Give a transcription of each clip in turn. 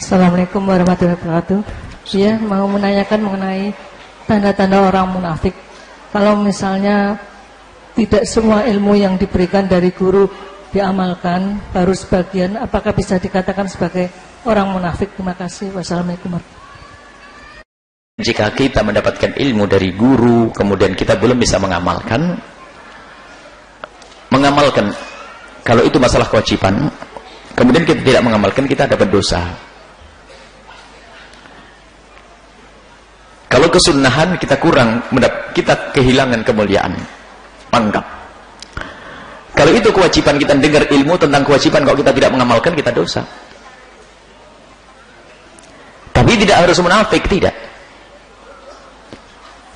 Assalamualaikum warahmatullahi wabarakatuh. Dia mau menanyakan mengenai tanda-tanda orang munafik. Kalau misalnya tidak semua ilmu yang diberikan dari guru diamalkan, baru sebagian, apakah bisa dikatakan sebagai orang munafik? Terima kasih. Wassalamualaikum Jika kita mendapatkan ilmu dari guru, kemudian kita belum bisa mengamalkan, mengamalkan, kalau itu masalah kewajiban, kemudian kita tidak mengamalkan, kita dapat dosa. Kesunahan kita kurang, kita kehilangan kemuliaan. Mantap. Kalau itu kewajiban kita dengar ilmu tentang kewajiban, kalau kita tidak mengamalkan, kita dosa. Tapi tidak harus munafik, tidak.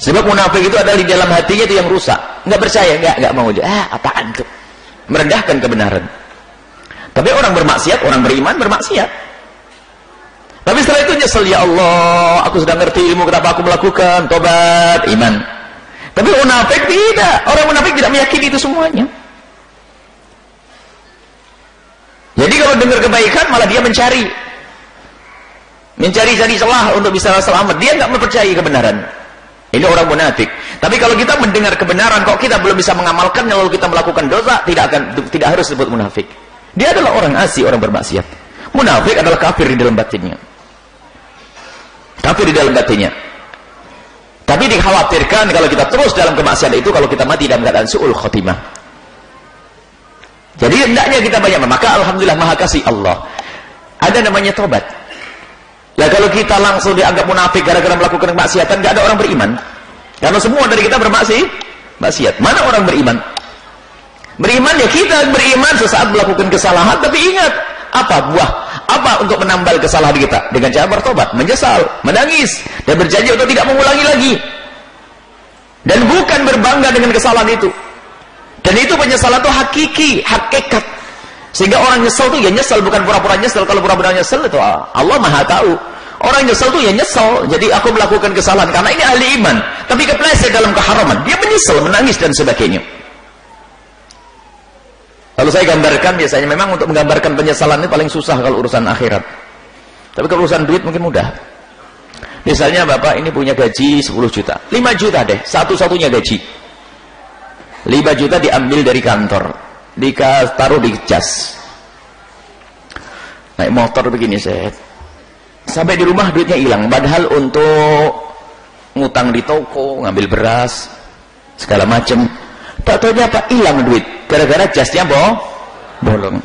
Sebab munafik itu adalah di dalam hatinya itu yang rusak. Nggak percaya, nggak, nggak mau. Ah, apaan tuh? Merendahkan kebenaran. Tapi orang bermaksiat, orang beriman bermaksiat. Tapi setelah itu nyesel, ya Allah, aku sudah ngerti ilmu, kenapa aku melakukan, tobat, iman. Tapi munafik tidak. Orang munafik tidak meyakini itu semuanya. Jadi kalau dengar kebaikan, malah dia mencari. Mencari-cari celah untuk bisa selamat. Dia nggak mempercayai kebenaran. Ini orang munafik. Tapi kalau kita mendengar kebenaran, kok kita belum bisa mengamalkan, lalu kita melakukan dosa, tidak akan tidak harus disebut munafik. Dia adalah orang asli, orang bermaksiat. Munafik adalah kafir di dalam batinnya kafir di dalam batinnya tapi dikhawatirkan kalau kita terus dalam kemaksiatan itu kalau kita mati dalam keadaan su'ul khotimah jadi hendaknya kita banyak maka Alhamdulillah maha kasih Allah. Ada namanya tobat ya kalau kita langsung dianggap munafik gara-gara melakukan kemaksiatan gak ada orang beriman. Karena semua dari kita bermaksiat maksiat. Mana orang beriman? Beriman ya kita beriman sesaat melakukan kesalahan tapi ingat apa buah apa untuk menambal kesalahan kita? Dengan cara bertobat menyesal menangis dan berjanji untuk tidak mengulangi lagi. Dan bukan berbangga dengan kesalahan itu. Dan itu penyesalan itu hakiki hakikat. Sehingga orang nyesel itu ya nyesel bukan pura-pura nyesel kalau pura-pura nyesel itu Allah maha tahu. Orang nyesel itu ya nyesel jadi aku melakukan kesalahan karena ini ahli iman. Tapi kepleset dalam keharaman. Dia menyesal menangis dan sebagainya kalau saya gambarkan biasanya memang untuk menggambarkan penyesalan ini paling susah kalau urusan akhirat. Tapi kalau urusan duit mungkin mudah. Misalnya Bapak ini punya gaji 10 juta. 5 juta deh, satu-satunya gaji. 5 juta diambil dari kantor. Ditaruh di jas. Naik motor begini saya. Sampai di rumah duitnya hilang. Padahal untuk ngutang di toko, ngambil beras, segala macam tak tahu apa hilang duit gara-gara jasnya boh bolong.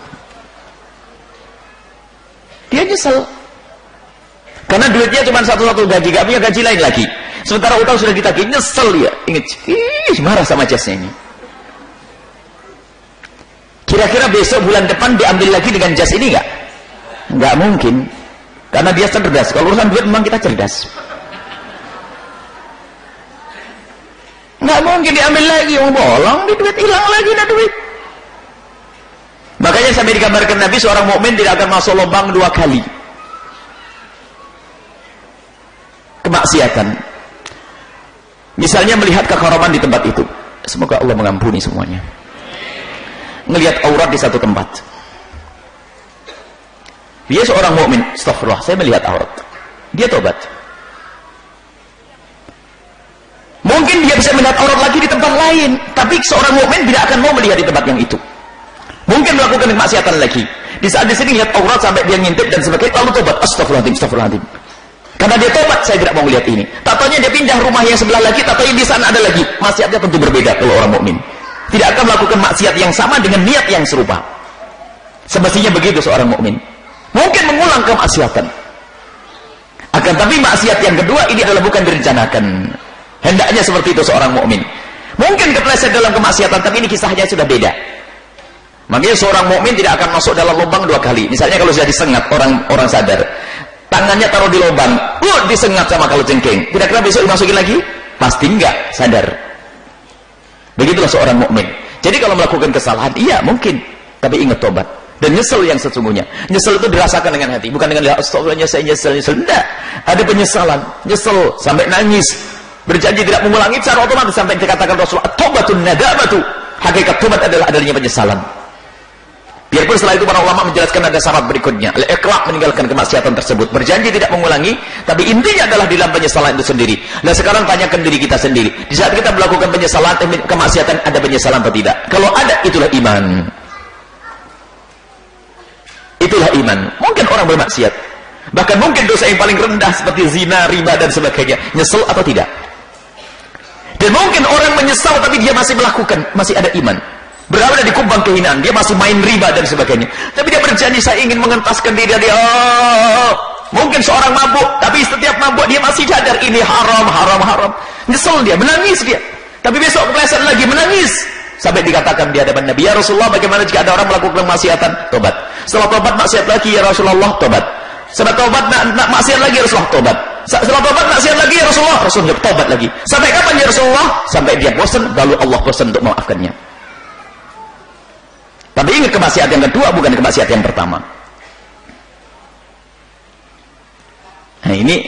Dia nyesel. Karena duitnya cuma satu-satu gaji gak punya gaji lain lagi. Sementara utang sudah ditagih nyesel dia. Ingat ih marah sama jasnya ini. Kira-kira besok bulan depan diambil lagi dengan jas ini gak? gak mungkin. Karena dia cerdas. Kalau urusan duit memang kita cerdas nggak mungkin diambil lagi. Yang bolong di duit hilang lagi dah duit. Makanya sampai digambarkan Nabi seorang mukmin tidak akan masuk lubang dua kali. Kemaksiatan. Misalnya melihat kekaraman di tempat itu. Semoga Allah mengampuni semuanya. Melihat aurat di satu tempat. Dia seorang mukmin astagfirullah saya melihat aurat. Dia tobat Mungkin dia bisa melihat aurat lagi di tempat lain, tapi seorang mukmin tidak akan mau melihat di tempat yang itu. Mungkin melakukan kemaksiatan lagi. Di saat di sini lihat aurat sampai dia ngintip dan sebagainya, lalu tobat. Astagfirullahaladzim, astagfirullahaladzim. Karena dia tobat, saya tidak mau melihat ini. Tatanya dia pindah rumah yang sebelah lagi, tatanya di sana ada lagi. Maksiatnya tentu berbeda kalau orang mukmin. Tidak akan melakukan maksiat yang sama dengan niat yang serupa. Semestinya begitu seorang mukmin. Mungkin mengulang kemaksiatan. Akan tapi maksiat yang kedua ini adalah bukan direncanakan. Hendaknya seperti itu seorang mukmin. Mungkin kepleset dalam kemaksiatan, tapi ini kisahnya sudah beda. Makanya seorang mukmin tidak akan masuk dalam lubang dua kali. Misalnya kalau sudah disengat orang orang sadar, tangannya taruh di lubang, uh, disengat sama kalau cengking. Kira-kira besok dimasukin lagi? Pasti enggak, sadar. Begitulah seorang mukmin. Jadi kalau melakukan kesalahan, iya mungkin, tapi ingat tobat dan nyesel yang sesungguhnya. Nyesel itu dirasakan dengan hati, bukan dengan astagfirullah saya nyesel nyesel. Enggak, ada penyesalan, nyesel sampai nangis, berjanji tidak mengulangi secara otomatis sampai dikatakan Rasulullah tobatun nadamatu hakikat tobat adalah adanya penyesalan Biarpun setelah itu para ulama menjelaskan ada syarat berikutnya. Al-iqla' meninggalkan kemaksiatan tersebut. Berjanji tidak mengulangi, tapi intinya adalah di dalam penyesalan itu sendiri. Nah sekarang tanyakan diri kita sendiri. Di saat kita melakukan penyesalan, eh, kemaksiatan, ada penyesalan atau tidak? Kalau ada, itulah iman. Itulah iman. Mungkin orang bermaksiat. Bahkan mungkin dosa yang paling rendah seperti zina, riba, dan sebagainya. Nyesel atau tidak? Dan mungkin orang menyesal tapi dia masih melakukan, masih ada iman. Berada di kubang kehinaan dia masih main riba dan sebagainya. Tapi dia berjanji saya ingin mengentaskan diri dia oh, mungkin seorang mabuk tapi setiap mabuk dia masih sadar ini haram haram haram. Nyesel dia menangis dia. Tapi besok keleset lagi menangis. Sampai dikatakan di hadapan Nabi ya Rasulullah bagaimana jika ada orang melakukan maksiatan tobat. Setelah tobat maksiat lagi ya Rasulullah tobat. Setelah tobat nak, nak maksiat lagi ya Rasulullah tobat setelah tobat maksiat lagi ya Rasulullah Rasulullah tobat lagi sampai kapan ya Rasulullah sampai dia bosan lalu Allah bosan untuk memaafkannya tapi ingat kemaksiatan yang kedua bukan kemaksiatan yang pertama. Nah ini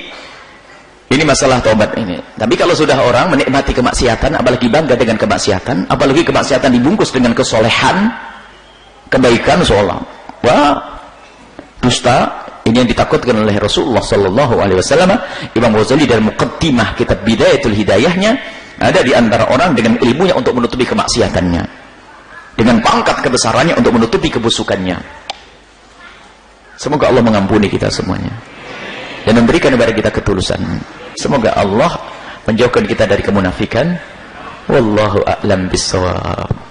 ini masalah tobat ini. Tapi kalau sudah orang menikmati kemaksiatan, apalagi bangga dengan kemaksiatan, apalagi kemaksiatan dibungkus dengan kesolehan, kebaikan seolah. Wah, dusta ini yang ditakutkan oleh Rasulullah Sallallahu Alaihi Wasallam. Imam Ghazali dalam mukaddimah kitab Bidayatul Hidayahnya ada di antara orang dengan ilmunya untuk menutupi kemaksiatannya. Dengan pangkat kebesarannya untuk menutupi kebusukannya. Semoga Allah mengampuni kita semuanya. Dan memberikan kepada kita ketulusan. Semoga Allah menjauhkan kita dari kemunafikan. Wallahu a'lam bissawab